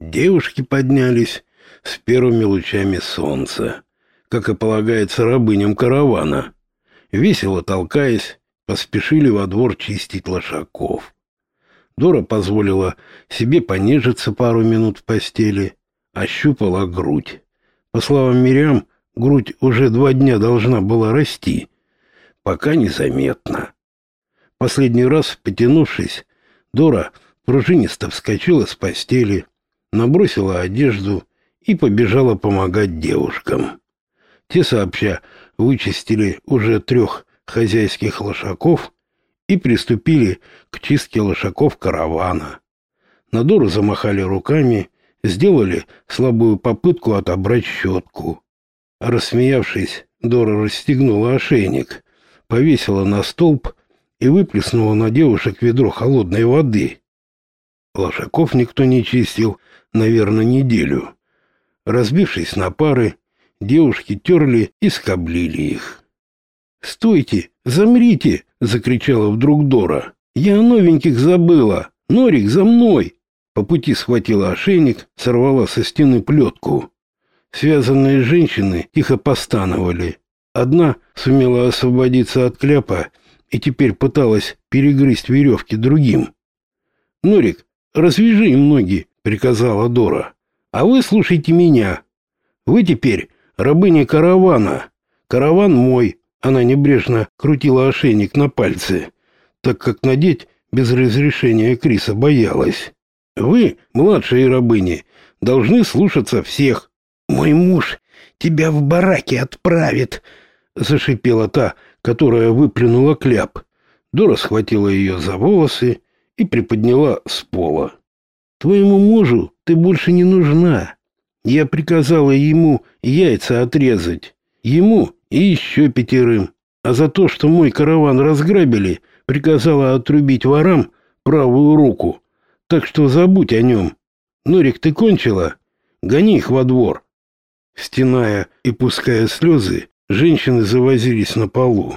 Девушки поднялись с первыми лучами солнца, как и полагается рабыням каравана. Весело толкаясь, поспешили во двор чистить лошаков. Дора позволила себе понежиться пару минут в постели, ощупала грудь. По словам Мирям, грудь уже два дня должна была расти, пока незаметно. Последний раз, потянувшись, Дора пружинисто вскочила с постели, набросила одежду и побежала помогать девушкам. Те сообща вычистили уже трех хозяйских лошаков и приступили к чистке лошаков каравана. На Дору замахали руками, сделали слабую попытку отобрать щетку. Рассмеявшись, Дора расстегнула ошейник, повесила на столб и выплеснула на девушек ведро холодной воды. Лошаков никто не чистил, наверное, неделю. Разбившись на пары, девушки терли и скоблили их. «Стойте! Замрите!» — закричала вдруг Дора. «Я новеньких забыла! Норик, за мной!» По пути схватила ошейник, сорвала со стены плетку. Связанные женщины тихо постановали. Одна сумела освободиться от кляпа и теперь пыталась перегрызть веревки другим. «Норик, развяжи им ноги», — приказала Дора. «А вы слушайте меня. Вы теперь рабыня каравана. Караван мой». Она небрежно крутила ошейник на пальце, так как надеть без разрешения Криса боялась. «Вы, младшие рабыни, должны слушаться всех». «Мой муж тебя в бараке отправит», — зашипела та, которая выплюнула кляп. Дора схватила ее за волосы и приподняла с пола. «Твоему мужу ты больше не нужна. Я приказала ему яйца отрезать. Ему и еще пятерым. А за то, что мой караван разграбили, приказала отрубить ворам правую руку. Так что забудь о нем. Норик, ты кончила? Гони их во двор». Стеная и пуская слезы, Женщины завозились на полу.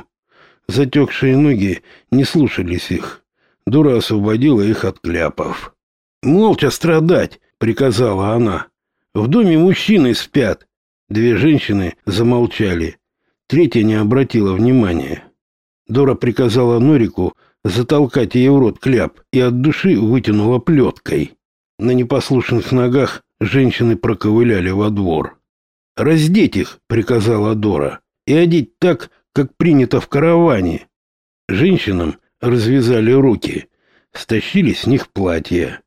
Затекшие ноги не слушались их. Дура освободила их от кляпов. «Молча страдать!» — приказала она. «В доме мужчины спят!» Две женщины замолчали. Третья не обратила внимания. Дора приказала Норику затолкать ей в рот кляп и от души вытянула плеткой. На непослушных ногах женщины проковыляли во двор. «Раздеть их!» — приказала Дора и одеть так, как принято в караване. Женщинам развязали руки, стащили с них платья.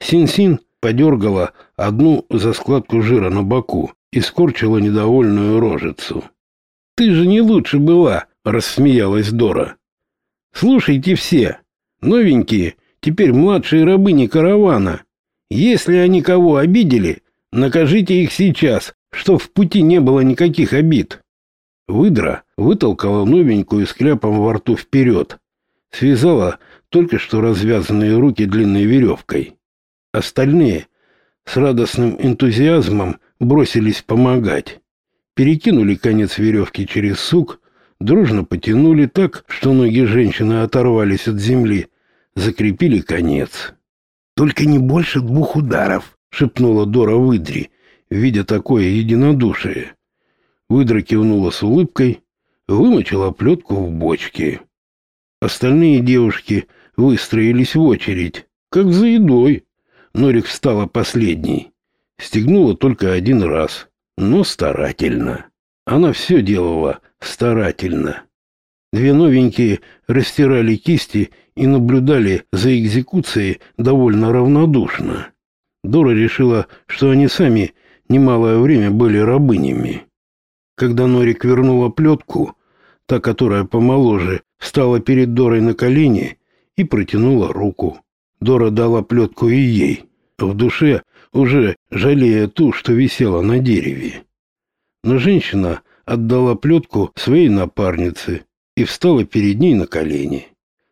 Син-Син подергала одну за складку жира на боку и скорчила недовольную рожицу. «Ты же не лучше была!» — рассмеялась Дора. «Слушайте все, новенькие, теперь младшие рабыни каравана. Если они кого обидели, накажите их сейчас, что в пути не было никаких обид». Выдра вытолкала новенькую с кляпом во рту вперед, связала только что развязанные руки длинной веревкой. Остальные с радостным энтузиазмом бросились помогать. Перекинули конец веревки через сук, дружно потянули так, что ноги женщины оторвались от земли, закрепили конец. «Только не больше двух ударов», — шепнула Дора выдре, видя такое единодушие. Выдра кивнула с улыбкой, вымочила плетку в бочке. Остальные девушки выстроились в очередь, как за едой. Норик встала последней. Стегнула только один раз, но старательно. Она все делала старательно. Две новенькие растирали кисти и наблюдали за экзекуцией довольно равнодушно. Дора решила, что они сами немалое время были рабынями. Когда Норик вернула плетку, та, которая помоложе, встала перед Дорой на колени и протянула руку. Дора дала плетку и ей, в душе уже жалея ту, что висела на дереве. Но женщина отдала плетку своей напарнице и встала перед ней на колени.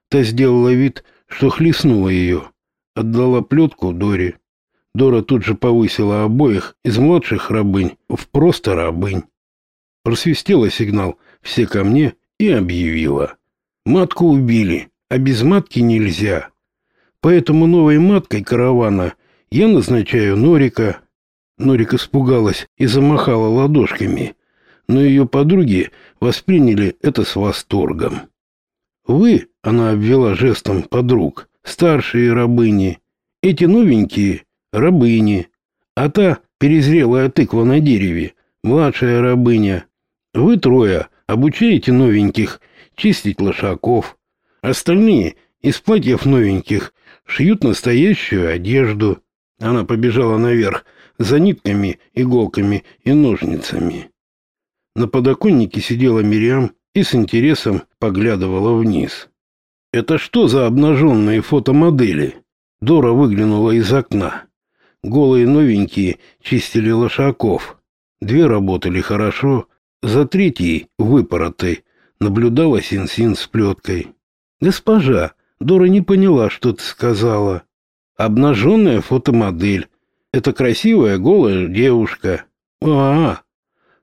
Та сделала вид, что хлестнула ее, отдала плетку Доре. Дора тут же повысила обоих из младших рабынь в просто рабынь просвистела сигнал «Все ко мне» и объявила. Матку убили, а без матки нельзя. Поэтому новой маткой каравана Я назначаю Норика. Норик испугалась и замахала ладошками, но ее подруги восприняли это с восторгом. Вы, она обвела жестом подруг, старшие рабыни, эти новенькие рабыни, а та перезрелая тыква на дереве, младшая рабыня. Вы трое обучаете новеньких чистить лошаков. Остальные из платьев новеньких шьют настоящую одежду. Она побежала наверх за нитками, иголками и ножницами. На подоконнике сидела Мириам и с интересом поглядывала вниз. «Это что за обнаженные фотомодели?» Дора выглянула из окна. Голые новенькие чистили лошаков. Две работали хорошо, за третьей, выпоротой, наблюдала Син-Син с плеткой. «Госпожа, Дора не поняла, что ты сказала. Обнаженная фотомодель. Это красивая голая девушка. А, -а, -а.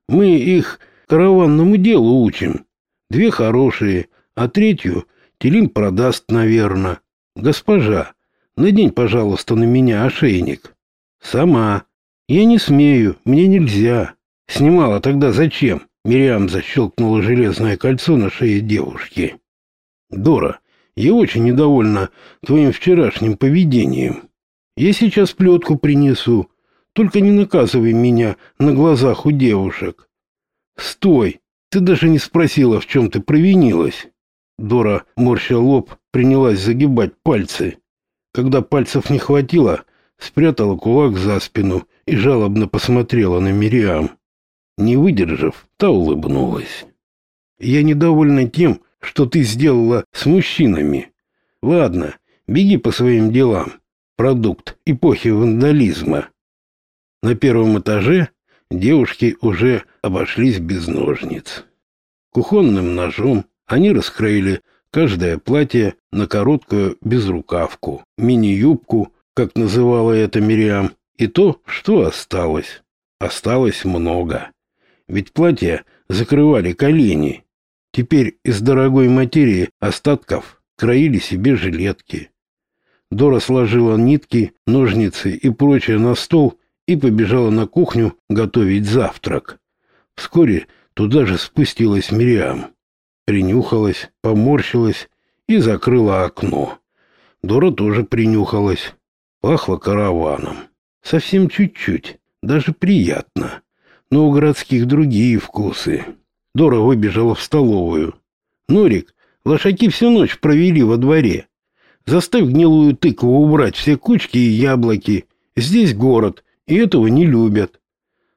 мы их караванному делу учим. Две хорошие, а третью Телим продаст, наверное. Госпожа, надень, пожалуйста, на меня ошейник. Сама. Я не смею, мне нельзя. Снимала тогда зачем? Мириам защелкнула железное кольцо на шее девушки. Дора, я очень недовольна твоим вчерашним поведением. Я сейчас плетку принесу. Только не наказывай меня на глазах у девушек. Стой! Ты даже не спросила, в чем ты провинилась. Дора, морща лоб, принялась загибать пальцы. Когда пальцев не хватило, спрятала кулак за спину и жалобно посмотрела на Мириам. Не выдержав, та улыбнулась. «Я недовольна тем, что ты сделала с мужчинами. Ладно, беги по своим делам. Продукт эпохи вандализма». На первом этаже девушки уже обошлись без ножниц. Кухонным ножом они раскроили каждое платье на короткую безрукавку, мини-юбку, как называла это Мириам, и то, что осталось. Осталось много. Ведь платья закрывали колени. Теперь из дорогой материи остатков кроили себе жилетки. Дора сложила нитки, ножницы и прочее на стол и побежала на кухню готовить завтрак. Вскоре туда же спустилась Мириам. Принюхалась, поморщилась и закрыла окно. Дора тоже принюхалась. Пахло караваном. Совсем чуть-чуть, даже приятно. Но у городских другие вкусы. Дора выбежала в столовую. «Норик, лошаки всю ночь провели во дворе. Заставь гнилую тыкву убрать все кучки и яблоки. Здесь город, и этого не любят.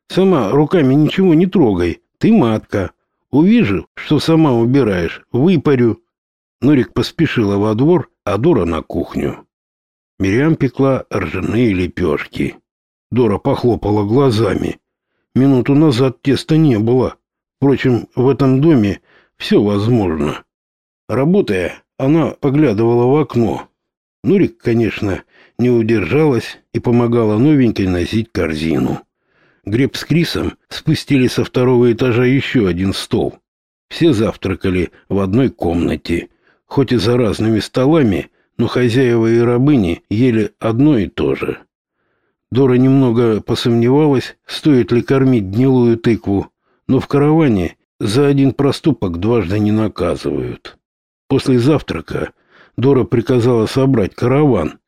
Сама руками ничего не трогай, ты матка. Увижу, что сама убираешь, выпарю. Нурик поспешила во двор, а Дора на кухню. Мириам пекла ржаные лепешки. Дора похлопала глазами. Минуту назад теста не было. Впрочем, в этом доме все возможно. Работая, она поглядывала в окно. Нурик, конечно, не удержалась и помогала новенькой носить корзину. Греб с Крисом спустили со второго этажа еще один стол. Все завтракали в одной комнате, хоть и за разными столами, но хозяева и рабыни ели одно и то же. Дора немного посомневалась, стоит ли кормить гнилую тыкву, но в караване за один проступок дважды не наказывают. После завтрака Дора приказала собрать караван.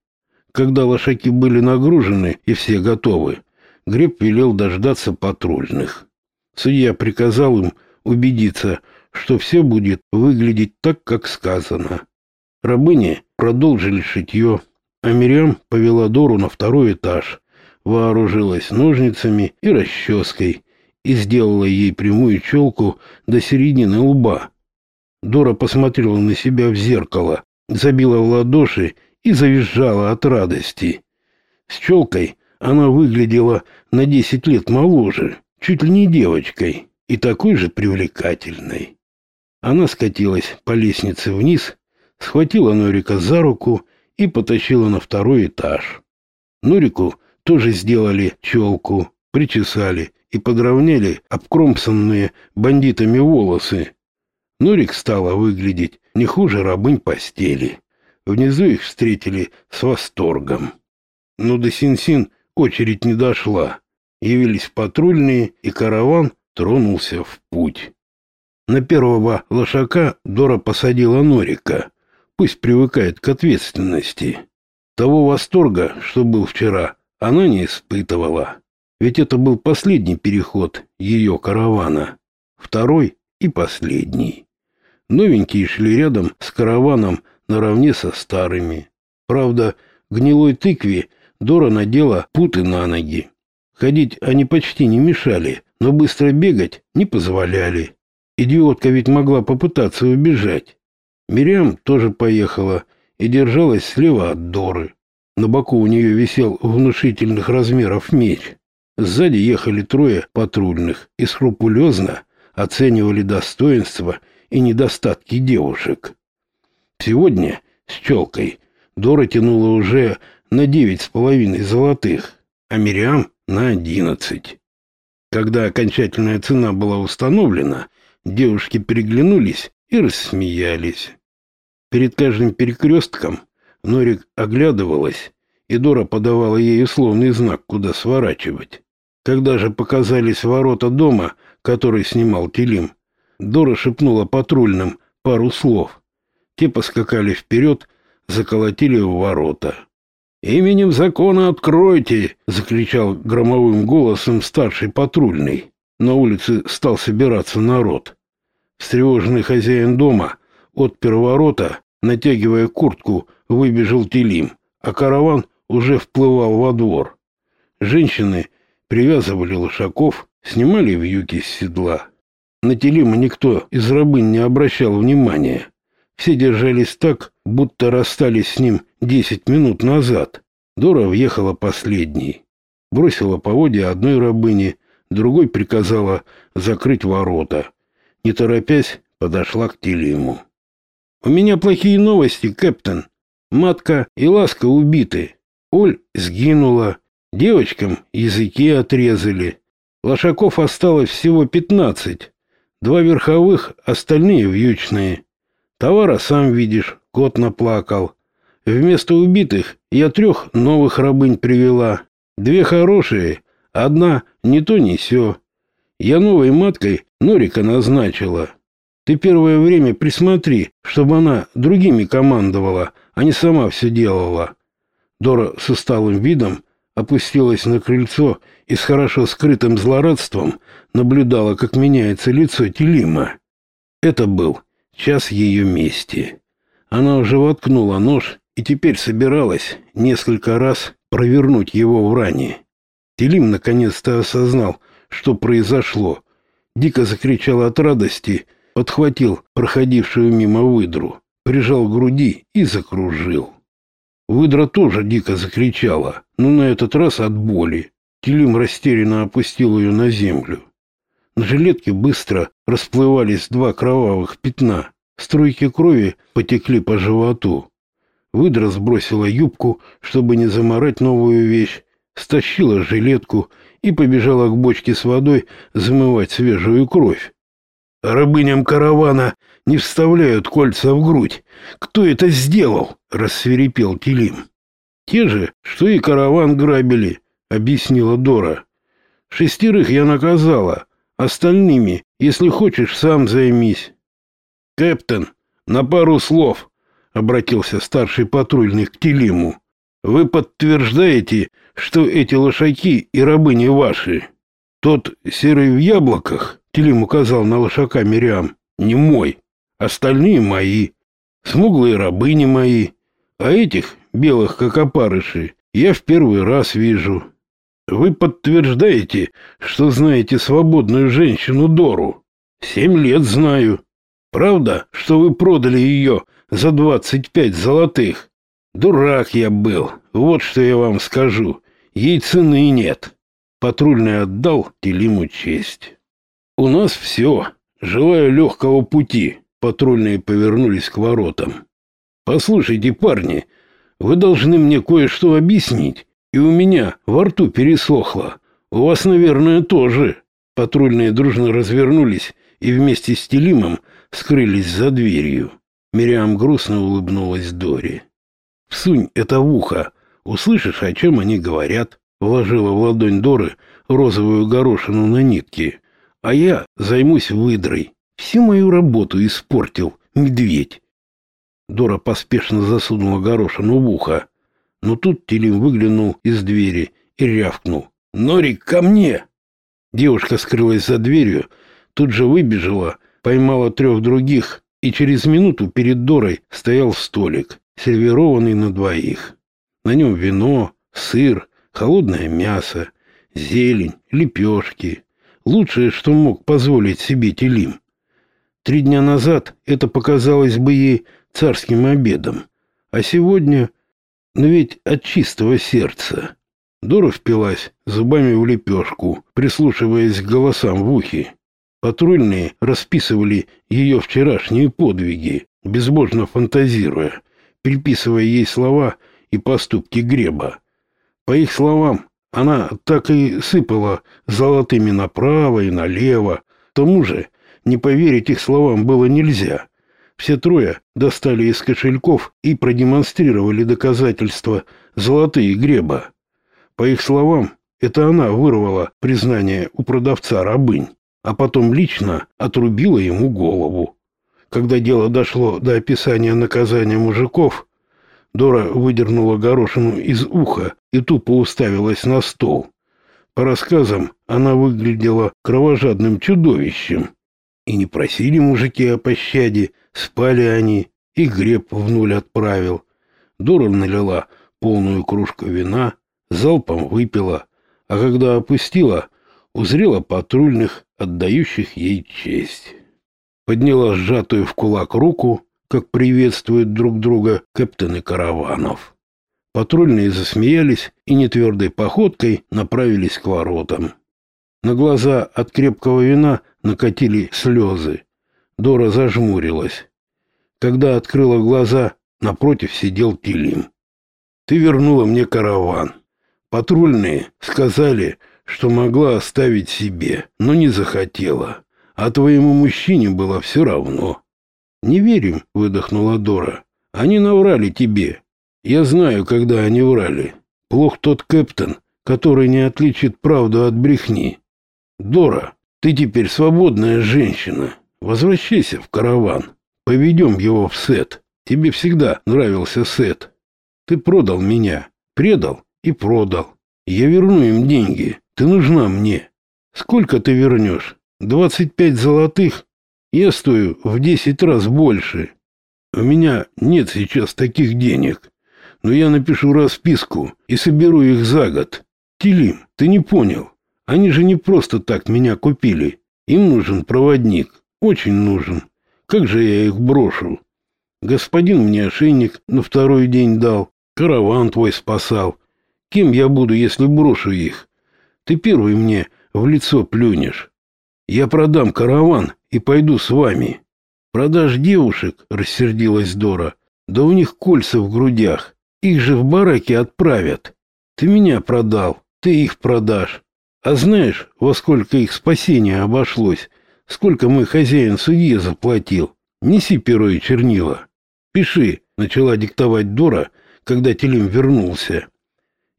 Когда лошаки были нагружены и все готовы, Греб велел дождаться патрульных. Судья приказал им убедиться, что все будет выглядеть так, как сказано. Рабыни продолжили шитье, а Мириам повела Дору на второй этаж, вооружилась ножницами и расческой и сделала ей прямую челку до середины лба. Дора посмотрела на себя в зеркало, забила в ладоши и завизжала от радости. С челкой она выглядела на десять лет моложе, чуть ли не девочкой, и такой же привлекательной. Она скатилась по лестнице вниз, схватила Норика за руку и потащила на второй этаж. Норику тоже сделали челку, причесали и подровняли обкромсанные бандитами волосы. Норик стала выглядеть не хуже рабынь постели. Внизу их встретили с восторгом. но до Синсин очередь не дошла. Явились патрульные, и караван тронулся в путь. На первого лошака Дора посадила Норика. Пусть привыкает к ответственности. Того восторга, что был вчера, она не испытывала. Ведь это был последний переход ее каравана. Второй и последний. Новенькие шли рядом с караваном наравне со старыми. Правда, гнилой тыкве Дора надела путы на ноги. Ходить они почти не мешали, но быстро бегать не позволяли. Идиотка ведь могла попытаться убежать. Мириам тоже поехала и держалась слева от Доры. На боку у нее висел внушительных размеров меч. Сзади ехали трое патрульных и скрупулезно оценивали достоинства и недостатки девушек. Сегодня с челкой Дора тянула уже на девять с половиной золотых, а Мириам на одиннадцать. Когда окончательная цена была установлена, девушки переглянулись и рассмеялись. Перед каждым перекрестком Норик оглядывалась, и Дора подавала ей условный знак, куда сворачивать. Когда же показались ворота дома, который снимал Телим, Дора шепнула патрульным пару слов. Те поскакали вперед, заколотили в ворота. «Именем закона откройте!» — закричал громовым голосом старший патрульный. На улице стал собираться народ. Встревоженный хозяин дома отпер ворота, натягивая куртку, выбежал Телим, а караван уже вплывал во двор. Женщины привязывали лошаков, снимали вьюки с седла. На Телима никто из рабынь не обращал внимания. Все держались так, будто расстались с ним десять минут назад. Дора въехала последней. Бросила поводья одной рабыне, другой приказала закрыть ворота. Не торопясь, подошла к Телиму. «У меня плохие новости, капитан. Матка и Ласка убиты. Оль сгинула. Девочкам языки отрезали. Лошаков осталось всего пятнадцать. Два верховых, остальные вьючные. Товара, сам видишь, кот наплакал. Вместо убитых я трех новых рабынь привела. Две хорошие, одна не то не сё. Я новой маткой Норика назначила. Ты первое время присмотри, чтобы она другими командовала, а не сама все делала. Дора с усталым видом опустилась на крыльцо и с хорошо скрытым злорадством наблюдала, как меняется лицо Телима. Это был час ее мести. Она уже воткнула нож и теперь собиралась несколько раз провернуть его в ране. Телим наконец-то осознал, что произошло. Дико закричал от радости — подхватил проходившую мимо выдру, прижал к груди и закружил. Выдра тоже дико закричала, но на этот раз от боли. Телим растерянно опустил ее на землю. На жилетке быстро расплывались два кровавых пятна. Струйки крови потекли по животу. Выдра сбросила юбку, чтобы не заморать новую вещь, стащила жилетку и побежала к бочке с водой замывать свежую кровь. Рабыням каравана не вставляют кольца в грудь. Кто это сделал? рассверепел Телим. Те же, что и караван грабили, объяснила Дора. Шестерых я наказала, остальными, если хочешь, сам займись. Капитан, на пару слов, обратился старший патрульный к Телиму. Вы подтверждаете, что эти лошаки и рабы не ваши? Тот серый в яблоках Телим указал на лошака Мириам. «Не мой. Остальные мои. Смуглые рабыни мои. А этих, белых как опарыши, я в первый раз вижу. Вы подтверждаете, что знаете свободную женщину Дору? Семь лет знаю. Правда, что вы продали ее за двадцать пять золотых? Дурак я был, вот что я вам скажу. Ей цены нет». Патрульный отдал Телиму честь. «У нас все. Желаю легкого пути». Патрульные повернулись к воротам. «Послушайте, парни, вы должны мне кое-что объяснить. И у меня во рту пересохло. У вас, наверное, тоже». Патрульные дружно развернулись и вместе с Телимом скрылись за дверью. Мириам грустно улыбнулась Дори. «Всунь это в ухо. Услышишь, о чем они говорят. Вложила в ладонь Доры розовую горошину на нитке. А я займусь выдрой. Всю мою работу испортил медведь. Дора поспешно засунула горошину в ухо. Но тут Телим выглянул из двери и рявкнул. «Норик, ко мне!» Девушка скрылась за дверью, тут же выбежала, поймала трех других, и через минуту перед Дорой стоял столик, сервированный на двоих. На нем вино, сыр, холодное мясо, зелень, лепешки. Лучшее, что мог позволить себе Телим. Три дня назад это показалось бы ей царским обедом, а сегодня... Но ведь от чистого сердца. Дора впилась зубами в лепешку, прислушиваясь к голосам в ухе. Патрульные расписывали ее вчерашние подвиги, безбожно фантазируя, приписывая ей слова и поступки Греба. По их словам, она так и сыпала золотыми направо и налево. К тому же, не поверить их словам было нельзя. Все трое достали из кошельков и продемонстрировали доказательства золотые Греба. По их словам, это она вырвала признание у продавца рабынь а потом лично отрубила ему голову. Когда дело дошло до описания наказания мужиков, Дора выдернула горошину из уха и тупо уставилась на стол. По рассказам, она выглядела кровожадным чудовищем. И не просили мужики о пощаде, спали они, и греб в нуль отправил. Дора налила полную кружку вина, залпом выпила, а когда опустила, узрела патрульных, отдающих ей честь. Подняла сжатую в кулак руку, как приветствуют друг друга капитаны караванов. Патрульные засмеялись и нетвердой походкой направились к воротам. На глаза от крепкого вина накатили слезы. Дора зажмурилась. Когда открыла глаза, напротив сидел Тилим. «Ты вернула мне караван. Патрульные сказали, что могла оставить себе, но не захотела. А твоему мужчине было все равно. Не верим, выдохнула Дора. Они наврали тебе. Я знаю, когда они врали. Плох тот капитан, который не отличит правду от брехни. Дора, ты теперь свободная женщина. Возвращайся в караван. Поведем его в сет. Тебе всегда нравился сет. Ты продал меня, предал и продал. Я верну им деньги. Ты нужна мне. Сколько ты вернешь? Двадцать пять золотых? Я стою в десять раз больше. У меня нет сейчас таких денег, но я напишу расписку и соберу их за год. Тилим, ты не понял. Они же не просто так меня купили. Им нужен проводник. Очень нужен. Как же я их брошу? Господин мне ошейник на второй день дал. Караван твой спасал. Кем я буду, если брошу их? Ты первый мне в лицо плюнешь. Я продам караван и пойду с вами. Продашь девушек, рассердилась Дора. Да у них кольца в грудях. Их же в бараке отправят. Ты меня продал, ты их продашь. А знаешь, во сколько их спасение обошлось? Сколько мой хозяин судье заплатил? Неси перо и чернила. Пиши, начала диктовать Дора, когда Телим вернулся.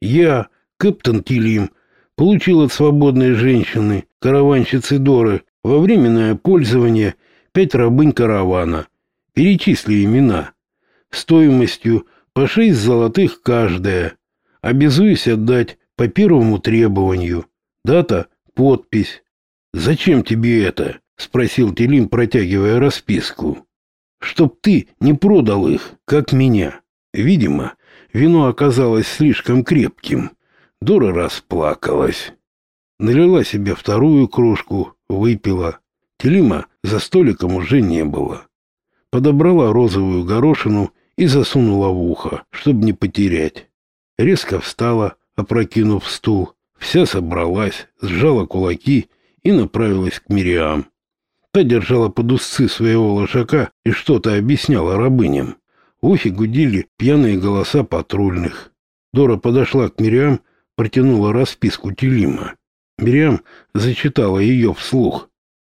Я, капитан Телим, получил от свободной женщины, караванщицы Доры, во временное пользование пять рабынь каравана. Перечисли имена. Стоимостью по шесть золотых каждая. Обязуюсь отдать по первому требованию. Дата, подпись. «Зачем тебе это?» — спросил Телим, протягивая расписку. «Чтоб ты не продал их, как меня. Видимо, вино оказалось слишком крепким». Дура расплакалась. Налила себе вторую кружку, выпила. Телима за столиком уже не было. Подобрала розовую горошину и засунула в ухо, чтобы не потерять. Резко встала, опрокинув стул. Вся собралась, сжала кулаки и направилась к Мириам. Та держала под узцы своего лошака и что-то объясняла рабыням. В ухе гудели пьяные голоса патрульных. Дора подошла к Мириам протянула расписку Телима. Мириам зачитала ее вслух.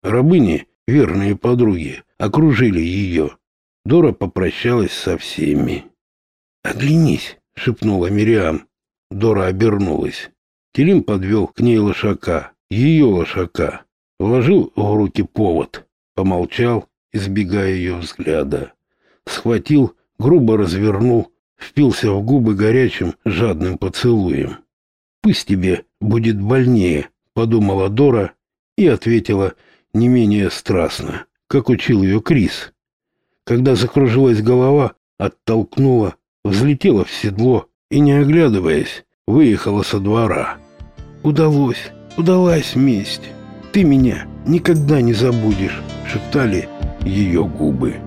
Рабыни, верные подруги, окружили ее. Дора попрощалась со всеми. «Оглянись, шепнула Мириам. Дора обернулась. Телим подвел к ней лошака, ее лошака, вложил в руки повод, помолчал, избегая ее взгляда. Схватил, грубо развернул, впился в губы горячим, жадным поцелуем. «Пусть тебе будет больнее», — подумала Дора и ответила не менее страстно, как учил ее Крис. Когда закружилась голова, оттолкнула, взлетела в седло и, не оглядываясь, выехала со двора. «Удалось, удалась месть. Ты меня никогда не забудешь», — шептали ее губы.